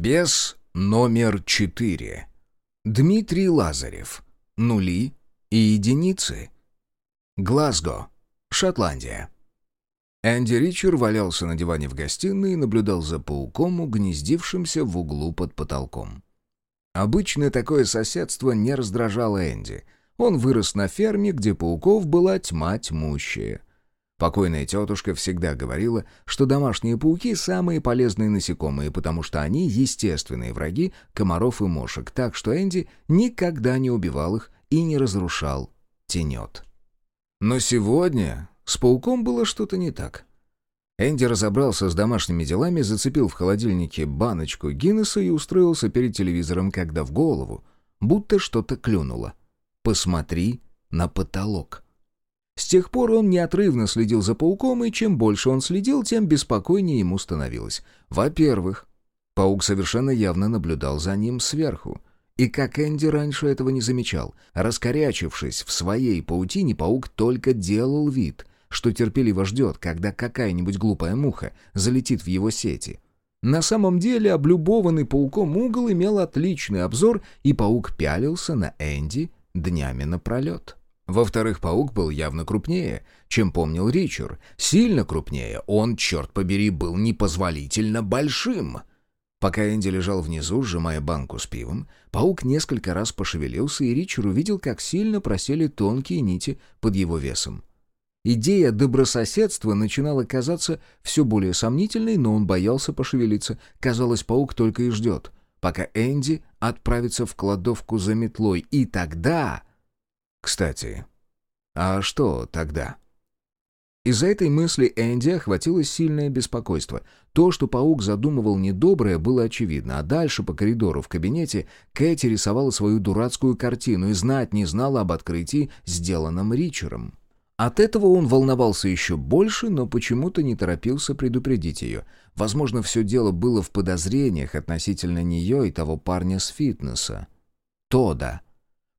Бес номер четыре. Дмитрий Лазарев. Нули и единицы. Глазго, Шотландия. Энди Ричер валялся на диване в гостиной и наблюдал за пауком, угнездившимся в углу под потолком. Обычно такое соседство не раздражало Энди. Он вырос на ферме, где пауков была тьма тьмущая. Покойная тетушка всегда говорила, что домашние пауки – самые полезные насекомые, потому что они – естественные враги комаров и мошек, так что Энди никогда не убивал их и не разрушал тенет. Но сегодня с пауком было что-то не так. Энди разобрался с домашними делами, зацепил в холодильнике баночку Гиннесса и устроился перед телевизором, когда в голову будто что-то клюнуло. «Посмотри на потолок». С тех пор он неотрывно следил за пауком, и чем больше он следил, тем беспокойнее ему становилось. Во-первых, паук совершенно явно наблюдал за ним сверху. И как Энди раньше этого не замечал, раскорячившись в своей паутине, паук только делал вид, что терпеливо ждет, когда какая-нибудь глупая муха залетит в его сети. На самом деле облюбованный пауком угол имел отличный обзор, и паук пялился на Энди днями напролет. Во-вторых, паук был явно крупнее, чем помнил Ричард. Сильно крупнее. Он, черт побери, был непозволительно большим. Пока Энди лежал внизу, сжимая банку с пивом, паук несколько раз пошевелился, и Ричард увидел, как сильно просели тонкие нити под его весом. Идея добрососедства начинала казаться все более сомнительной, но он боялся пошевелиться. Казалось, паук только и ждет, пока Энди отправится в кладовку за метлой. И тогда кстати, а что тогда? Из-за этой мысли Энди охватило сильное беспокойство. То, что паук задумывал недоброе, было очевидно, а дальше по коридору в кабинете Кэти рисовала свою дурацкую картину и знать не знала об открытии, сделанном Ричером. От этого он волновался еще больше, но почему-то не торопился предупредить ее. Возможно, все дело было в подозрениях относительно нее и того парня с фитнеса. Тода.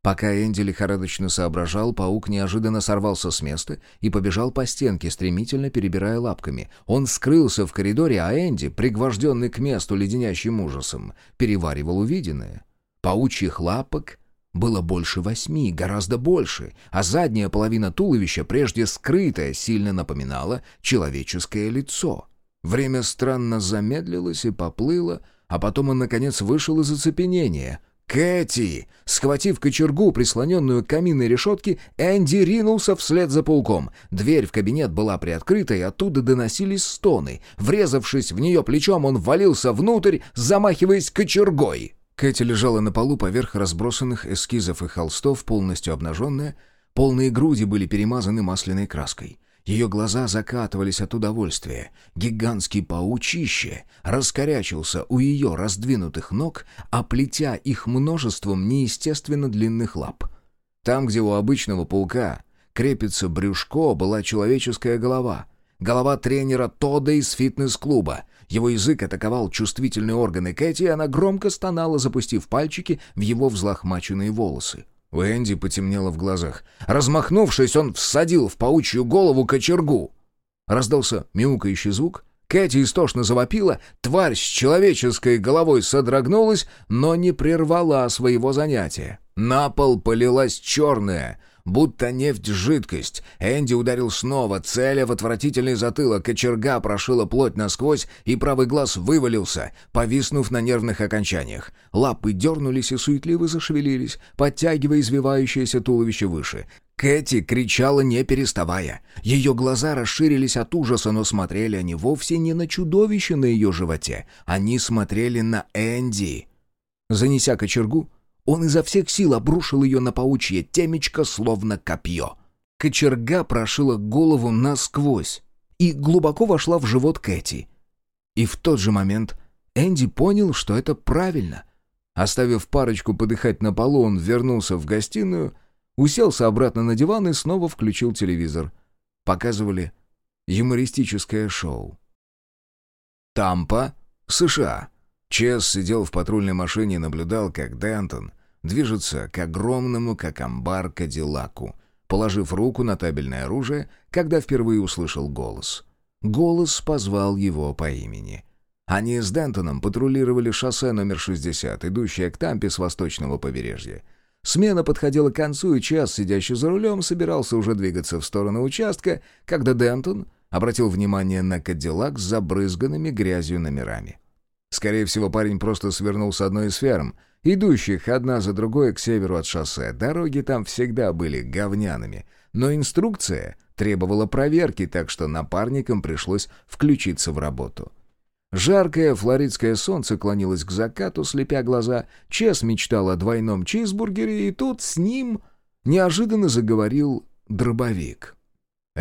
Пока Энди лихорадочно соображал, паук неожиданно сорвался с места и побежал по стенке, стремительно перебирая лапками. Он скрылся в коридоре, а Энди, пригвожденный к месту леденящим ужасом, переваривал увиденное. Паучьих лапок было больше восьми, гораздо больше, а задняя половина туловища, прежде скрытая, сильно напоминала человеческое лицо. Время странно замедлилось и поплыло, а потом он, наконец, вышел из оцепенения — «Кэти!» Схватив кочергу, прислоненную к каминной решетке, Энди ринулся вслед за пауком. Дверь в кабинет была приоткрыта, и оттуда доносились стоны. Врезавшись в нее плечом, он валился внутрь, замахиваясь кочергой. Кэти лежала на полу поверх разбросанных эскизов и холстов, полностью обнаженная. Полные груди были перемазаны масляной краской. Ее глаза закатывались от удовольствия. Гигантский паучище раскорячился у ее раздвинутых ног, оплетя их множеством неестественно длинных лап. Там, где у обычного паука крепится брюшко, была человеческая голова. Голова тренера Тода из фитнес-клуба. Его язык атаковал чувствительные органы Кэти, и она громко стонала, запустив пальчики в его взлохмаченные волосы. У Энди потемнело в глазах. Размахнувшись, он всадил в паучью голову кочергу. Раздался мяукающий звук. Кэти истошно завопила, тварь с человеческой головой содрогнулась, но не прервала своего занятия. На пол полилась черная, Будто нефть жидкость. Энди ударил снова, целя в отвратительный затылок. Кочерга прошила плоть насквозь, и правый глаз вывалился, повиснув на нервных окончаниях. Лапы дернулись и суетливо зашевелились, подтягивая извивающееся туловище выше. Кэти кричала, не переставая. Ее глаза расширились от ужаса, но смотрели они вовсе не на чудовище на ее животе. Они смотрели на Энди. Занеся кочергу, он изо всех сил обрушил ее на паучье темечко, словно копье. Кочерга прошила голову насквозь и глубоко вошла в живот Кэти. И в тот же момент Энди понял, что это правильно. Оставив парочку подыхать на полу, он вернулся в гостиную, уселся обратно на диван и снова включил телевизор. Показывали юмористическое шоу. Тампа, США. Чес сидел в патрульной машине и наблюдал, как Дентон движется к огромному, как амбар, Кадиллаку, положив руку на табельное оружие, когда впервые услышал голос. Голос позвал его по имени. Они с Дентоном патрулировали шоссе номер 60, идущее к Тампе с восточного побережья. Смена подходила к концу, и час, сидящий за рулем, собирался уже двигаться в сторону участка, когда Дентон обратил внимание на Кадиллак с забрызганными грязью номерами. Скорее всего, парень просто свернул с одной из ферм, идущих одна за другой к северу от шоссе. Дороги там всегда были говняными, но инструкция требовала проверки, так что напарникам пришлось включиться в работу. Жаркое флоридское солнце клонилось к закату, слепя глаза. Чес мечтал о двойном чизбургере, и тут с ним неожиданно заговорил дробовик.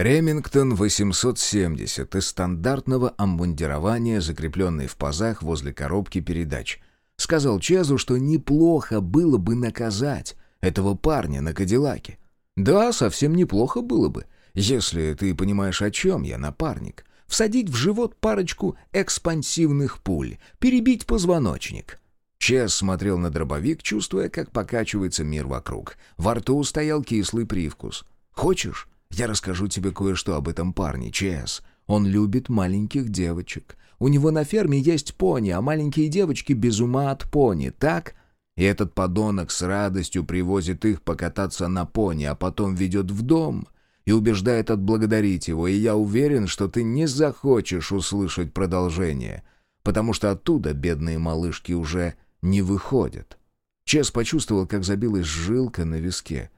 Ремингтон 870 из стандартного амбундирования, закрепленный в пазах возле коробки передач. Сказал Чезу, что неплохо было бы наказать этого парня на Кадиллаке. Да, совсем неплохо было бы, если ты понимаешь, о чем я, напарник всадить в живот парочку экспансивных пуль, перебить позвоночник. Чес смотрел на дробовик, чувствуя, как покачивается мир вокруг. Во рту стоял кислый привкус. «Хочешь, я расскажу тебе кое-что об этом парне, Чес? Он любит маленьких девочек. У него на ферме есть пони, а маленькие девочки без ума от пони, так?» И этот подонок с радостью привозит их покататься на пони, а потом ведет в дом и убеждает отблагодарить его, и я уверен, что ты не захочешь услышать продолжение, потому что оттуда бедные малышки уже не выходят. Чес почувствовал, как забилась жилка на виске.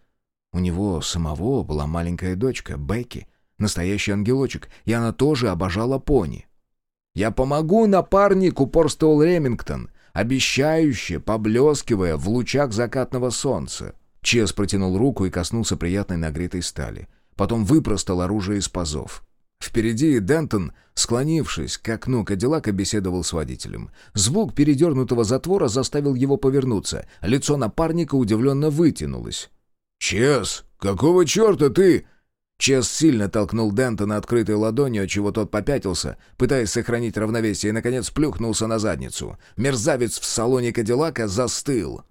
У него самого была маленькая дочка, Бекки, настоящий ангелочек, и она тоже обожала пони. «Я помогу напарнику», — упорствовал Ремингтон, обещающе, поблескивая в лучах закатного солнца. Чес протянул руку и коснулся приятной нагретой стали — потом выпростал оружие из пазов. Впереди Дентон, склонившись к окну Кадиллака, беседовал с водителем. Звук передернутого затвора заставил его повернуться. Лицо напарника удивленно вытянулось. «Чес, какого черта ты...» Чес сильно толкнул Дентона открытой ладонью, отчего тот попятился, пытаясь сохранить равновесие, и, наконец, плюхнулся на задницу. Мерзавец в салоне Кадиллака застыл.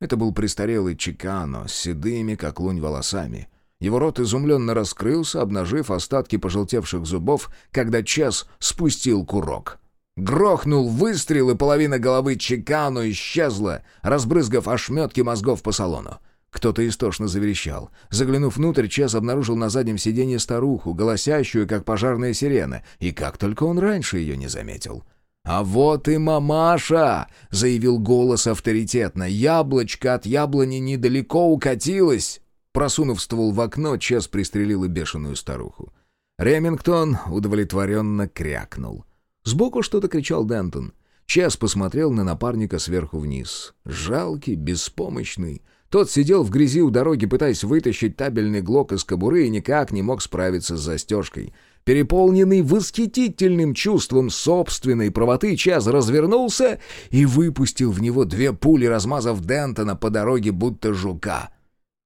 Это был престарелый Чикано с седыми, как лунь, волосами. Его рот изумленно раскрылся, обнажив остатки пожелтевших зубов, когда Чес спустил курок. Грохнул выстрел, и половина головы Чекану исчезла, разбрызгав ошметки мозгов по салону. Кто-то истошно заверещал. Заглянув внутрь, Чес обнаружил на заднем сиденье старуху, голосящую, как пожарная сирена, и как только он раньше ее не заметил. «А вот и мамаша!» — заявил голос авторитетно. «Яблочко от яблони недалеко укатилось!» Просунув ствол в окно, Чес пристрелил и бешеную старуху. Ремингтон удовлетворенно крякнул. Сбоку что-то кричал Дентон. Чес посмотрел на напарника сверху вниз. Жалкий, беспомощный. Тот сидел в грязи у дороги, пытаясь вытащить табельный глок из кобуры и никак не мог справиться с застежкой. Переполненный восхитительным чувством собственной правоты, Чаз развернулся и выпустил в него две пули, размазав Дентона по дороге, будто жука —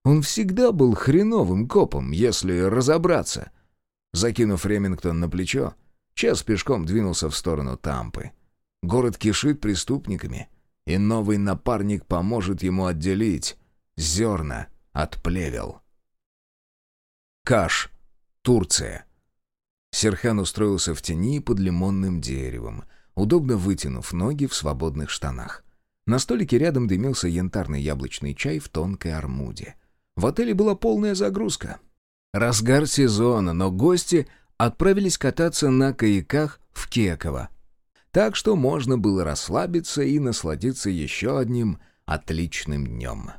он всегда был хреновым копом, если разобраться. Закинув Ремингтон на плечо, Час пешком двинулся в сторону Тампы. Город кишит преступниками, и новый напарник поможет ему отделить зерна от плевел. Каш, Турция. Серхан устроился в тени под лимонным деревом, удобно вытянув ноги в свободных штанах. На столике рядом дымился янтарный яблочный чай в тонкой армуде. В отеле была полная загрузка. Разгар сезона, но гости отправились кататься на каяках в Кеково. Так что можно было расслабиться и насладиться еще одним отличным днем.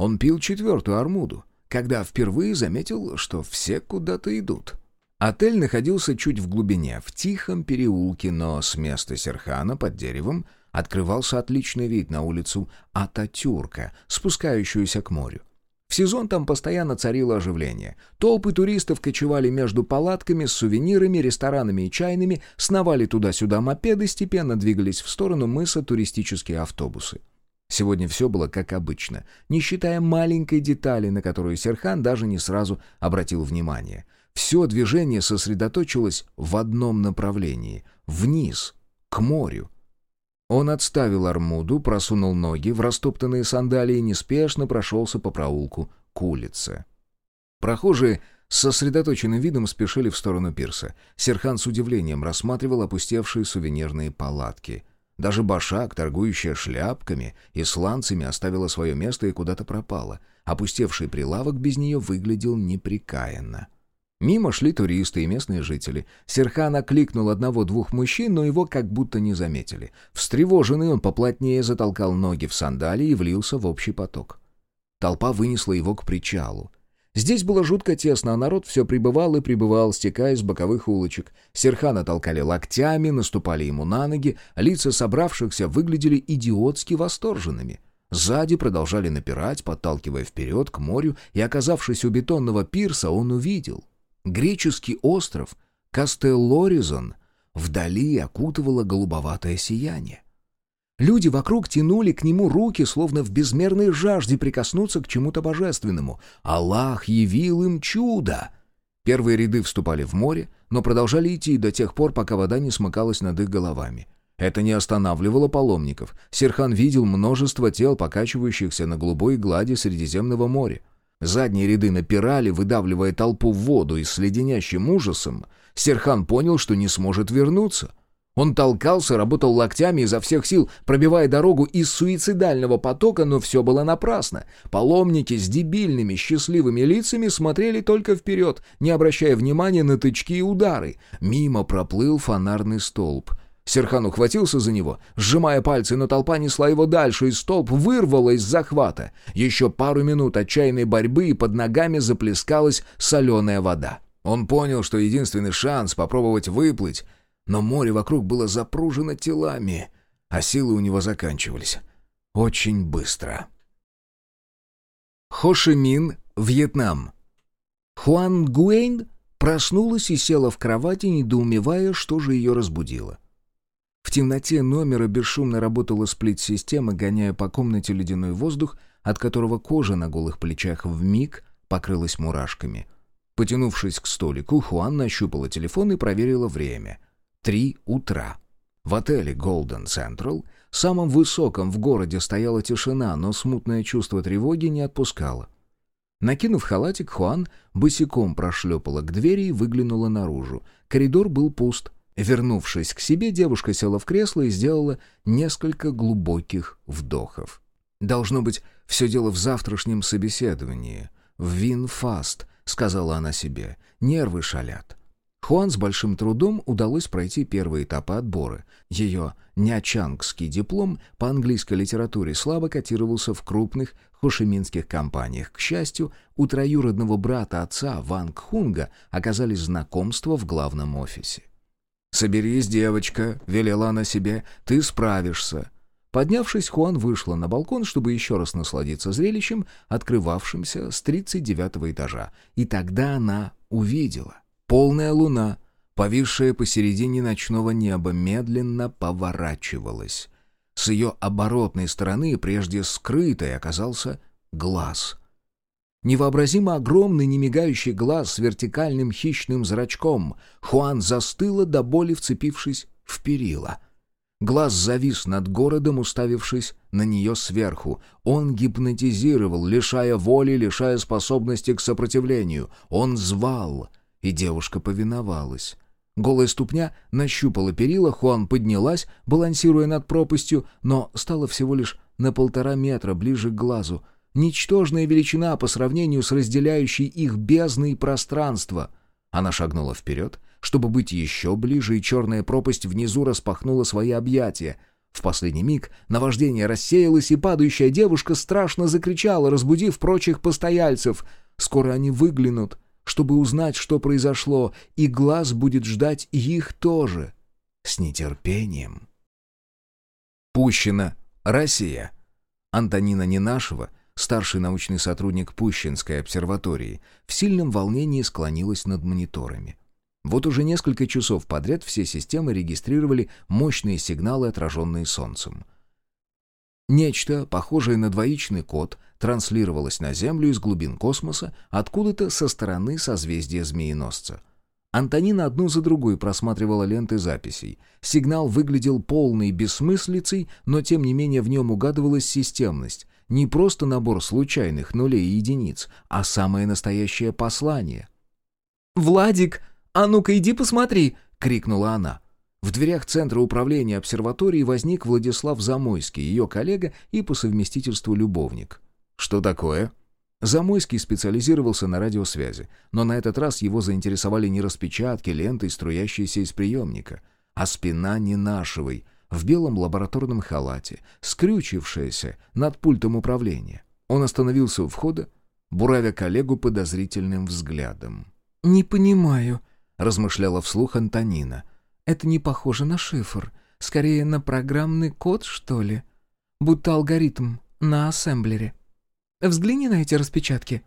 Он пил четвертую армуду, когда впервые заметил, что все куда-то идут. Отель находился чуть в глубине, в тихом переулке, но с места Серхана под деревом открывался отличный вид на улицу Ататюрка, спускающуюся к морю. В сезон там постоянно царило оживление. Толпы туристов кочевали между палатками с сувенирами, ресторанами и чайными, сновали туда-сюда мопеды, степенно двигались в сторону мыса туристические автобусы. Сегодня все было как обычно, не считая маленькой детали, на которую Серхан даже не сразу обратил внимание. Все движение сосредоточилось в одном направлении — вниз, к морю. Он отставил армуду, просунул ноги в растоптанные сандалии и неспешно прошелся по проулку к улице. Прохожие с сосредоточенным видом спешили в сторону пирса. Серхан с удивлением рассматривал опустевшие сувенирные палатки. Даже Башак, торгующая шляпками и сланцами, оставила свое место и куда-то пропала. Опустевший прилавок без нее выглядел неприкаянно. Мимо шли туристы и местные жители. Серхан окликнул одного-двух мужчин, но его как будто не заметили. Встревоженный он поплотнее затолкал ноги в сандалии и влился в общий поток. Толпа вынесла его к причалу. Здесь было жутко тесно, а народ все прибывал и прибывал, стекая с боковых улочек. Серхана толкали локтями, наступали ему на ноги, лица собравшихся выглядели идиотски восторженными. Сзади продолжали напирать, подталкивая вперед к морю, и, оказавшись у бетонного пирса, он увидел. Греческий остров Кастеллоризон вдали окутывало голубоватое сияние. Люди вокруг тянули к нему руки, словно в безмерной жажде прикоснуться к чему-то божественному. Аллах явил им чудо. Первые ряды вступали в море, но продолжали идти до тех пор, пока вода не смыкалась над их головами. Это не останавливало паломников. Серхан видел множество тел, покачивающихся на голубой глади Средиземного моря. Задние ряды напирали, выдавливая толпу в воду, и с леденящим ужасом Серхан понял, что не сможет вернуться. Он толкался, работал локтями изо всех сил, пробивая дорогу из суицидального потока, но все было напрасно. Паломники с дебильными счастливыми лицами смотрели только вперед, не обращая внимания на тычки и удары. Мимо проплыл фонарный столб. Серхан ухватился за него, сжимая пальцы, но толпа несла его дальше, и столб вырвало из захвата. Еще пару минут отчаянной борьбы, и под ногами заплескалась соленая вода. Он понял, что единственный шанс попробовать выплыть — но море вокруг было запружено телами, а силы у него заканчивались. Очень быстро. Хошимин, Вьетнам. Хуан Гуэйн проснулась и села в кровати, недоумевая, что же ее разбудило. В темноте номера бесшумно работала сплит-система, гоняя по комнате ледяной воздух, от которого кожа на голых плечах вмиг покрылась мурашками. Потянувшись к столику, Хуан нащупала телефон и проверила время — Три утра. В отеле Golden Central, самом высоком в городе, стояла тишина, но смутное чувство тревоги не отпускало. Накинув халатик, Хуан босиком прошлепала к двери и выглянула наружу. Коридор был пуст. Вернувшись к себе, девушка села в кресло и сделала несколько глубоких вдохов. «Должно быть, все дело в завтрашнем собеседовании. В VinFast», — сказала она себе. «Нервы шалят. Хуан с большим трудом удалось пройти первые этапы отбора. Ее нячангский диплом по английской литературе слабо котировался в крупных хошиминских компаниях. К счастью, у троюродного брата отца Ванг Хунга оказались знакомства в главном офисе. «Соберись, девочка», — велела она себе, — «ты справишься». Поднявшись, Хуан вышла на балкон, чтобы еще раз насладиться зрелищем, открывавшимся с 39 этажа. И тогда она увидела — Полная луна, повисшая посередине ночного неба, медленно поворачивалась. С ее оборотной стороны, прежде скрытой, оказался глаз. Невообразимо огромный немигающий глаз с вертикальным хищным зрачком. Хуан застыла до боли, вцепившись в перила. Глаз завис над городом, уставившись на нее сверху. Он гипнотизировал, лишая воли, лишая способности к сопротивлению. Он звал — и девушка повиновалась. Голая ступня нащупала перила, Хуан поднялась, балансируя над пропастью, но стала всего лишь на полтора метра ближе к глазу. Ничтожная величина по сравнению с разделяющей их бездной пространство. Она шагнула вперед, чтобы быть еще ближе, и черная пропасть внизу распахнула свои объятия. В последний миг наваждение рассеялось, и падающая девушка страшно закричала, разбудив прочих постояльцев. Скоро они выглянут — чтобы узнать, что произошло, и глаз будет ждать их тоже. С нетерпением. Пущина, Россия. Антонина Ненашева, старший научный сотрудник Пущинской обсерватории, в сильном волнении склонилась над мониторами. Вот уже несколько часов подряд все системы регистрировали мощные сигналы, отраженные Солнцем. Нечто, похожее на двоичный код, транслировалось на Землю из глубин космоса, откуда-то со стороны созвездия Змееносца. Антонина одну за другой просматривала ленты записей. Сигнал выглядел полной бессмыслицей, но тем не менее в нем угадывалась системность. Не просто набор случайных нулей и единиц, а самое настоящее послание. «Владик, а ну-ка иди посмотри!» — крикнула она. В дверях Центра управления обсерватории возник Владислав Замойский, ее коллега и по совместительству любовник. «Что такое?» Замойский специализировался на радиосвязи, но на этот раз его заинтересовали не распечатки, ленты, струящиеся из приемника, а спина Ненашевой в белом лабораторном халате, скрючившаяся над пультом управления. Он остановился у входа, буравя коллегу подозрительным взглядом. «Не понимаю», — размышляла вслух Антонина. «Это не похоже на шифр. Скорее, на программный код, что ли? Будто алгоритм на ассемблере. Взгляни на эти распечатки».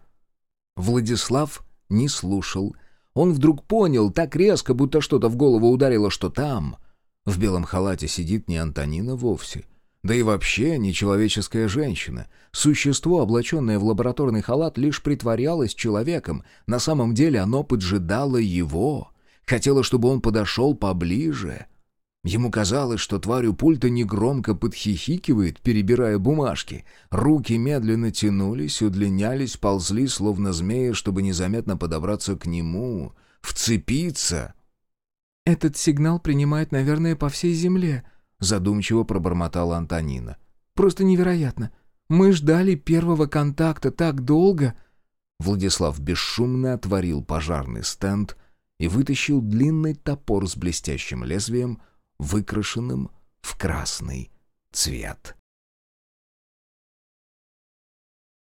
Владислав не слушал. Он вдруг понял так резко, будто что-то в голову ударило, что там, в белом халате, сидит не Антонина вовсе, да и вообще нечеловеческая женщина. Существо, облаченное в лабораторный халат, лишь притворялось человеком. На самом деле оно поджидало его. Хотело, чтобы он подошел поближе. Ему казалось, что тварь у пульта негромко подхихикивает, перебирая бумажки. Руки медленно тянулись, удлинялись, ползли, словно змеи, чтобы незаметно подобраться к нему, вцепиться. «Этот сигнал принимает, наверное, по всей Земле», задумчиво пробормотала Антонина. «Просто невероятно. Мы ждали первого контакта так долго...» Владислав бесшумно отворил пожарный стенд и вытащил длинный топор с блестящим лезвием, выкрашенным в красный цвет.